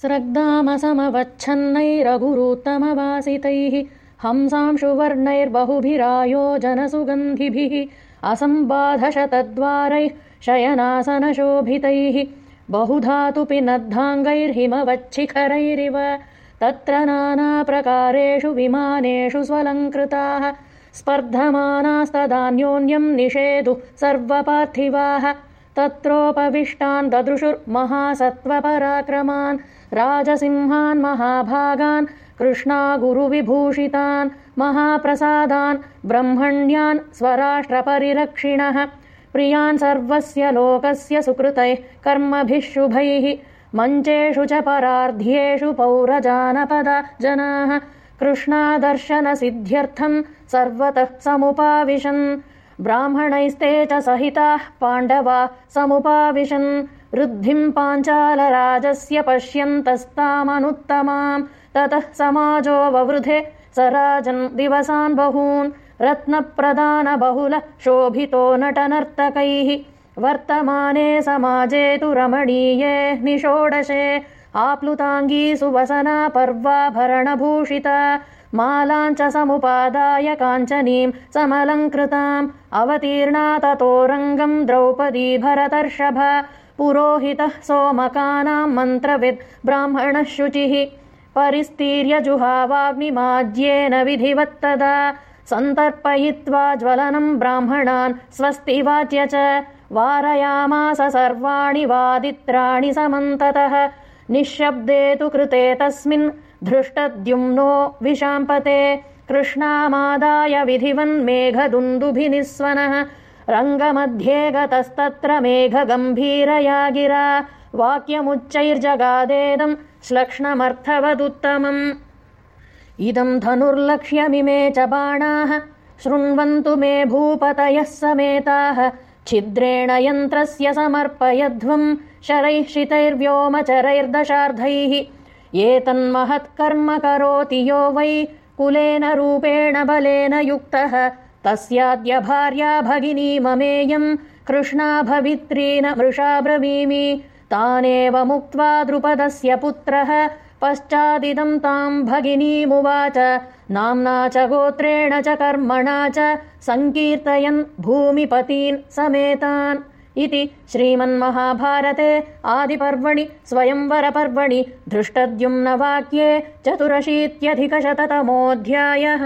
स्रग्दामसमवच्छन्नैरघुरूत्तमवासितैः हंसांशुवर्णैर्बहुभिरायोजनसुगन्धिभिः असम्बाधशतद्वारैः शयनासनशोभितैः बहुधातु पिनद्धाङ्गैर्हिमवच्छिखरैरिव तत्र नानाप्रकारेषु विमानेषु स्वलङ्कृताः स्पर्धमानास्तदान्योन्यम् निषेदुः सर्वपार्थिवाः तत्रोपविष्टान् ददृशुर्महासत्त्वपराक्रमान् राजसिंहान् महाभागान् कृष्णागुरुविभूषितान् महाप्रसादान् ब्रह्मण्यान् स्वराष्ट्रपरिरक्षिणः। प्रियान् सर्वस्य लोकस्य सुकृतैः कर्मभिः शुभैः मञ्चेषु च परार्ध्येषु पौरजानपदा जनाः। कृष्णादर्शनसिद्ध्यर्थम् सर्वतः समुपाविशन् ब्राह्मणैस्ते च सहिताः पाण्डवा समुपाविशन्। वृद्धिम् पाञ्चालराजस्य पश्यन्तस्तामनुत्तमाम्। ततः समाजो ववृधे स राजन् दिवसान् बहून्। रत्नप्रदानबहुल शोभितो नटनर्तकैः। वर्तमाने समाजे तु रमणीये निषोडशे। आप्लुताङ्गी सुवसना पर्वाभरणभूषिता मालाञ्च समुपादाय काञ्चनीम् समलङ्कृताम् अवतीर्णा ततोरङ्गम् द्रौपदी भरतर्षभ। पुरोहितः सोमकानाम् मन्त्रविद् ब्राह्मणः शुचिः परिस्तीर्य जुहावाग्निमाज्येन विधिवत्तदा। सन्तर्पयित्वा ज्वलनम् ब्राह्मणान् स्वस्ति वाच्य च। वारयामास सर्वाणि वादित्राणि समन्ततः। निःशब्दे तु कृते तस्मिन् धृष्टद्युम्नो विशाम्पते। कृष्णामादाय विधिवन्मेघदुन्दुभिनिःस्वनः रङ्गमध्ये गतस्तत्र मेघगम्भीरया गिरा। वाक्यमुच्चैर्जगादेदम् श्लक्ष्णमर्थवदुत्तमम्। इदम् धनुर्लक्ष्यमिमे च बाणाः। शृण्वन्तु मे भूपतयः समेताः। छिद्रेण यन्त्रस्य समर्पयध्वम् शरैः शितैर्व्योमचरैर्दशार्धैः एतन्महत्कर्म करोति यो वै कुलेन रूपेण बलेन युक्तः। तस्याद्य भार्या भगिनी ममेयम् कृष्णा भवित्रीन मृषा ब्रवीमि। तानेव मुक्त्वा द्रुपदस्य पुत्रः। पश्चादिदम् ताम् भगिनीमुवाच। नाम्ना च गोत्रेण च कर्मणा च। सङ्कीर्तयन् भूमिपतीन् समेतान् इति श्रीमन्महाभारते आदिपर्वणि स्वयंवरपर्वणि धृष्टद्युम्नवाक्ये चतुरशीत्यधिकशततमोऽध्यायः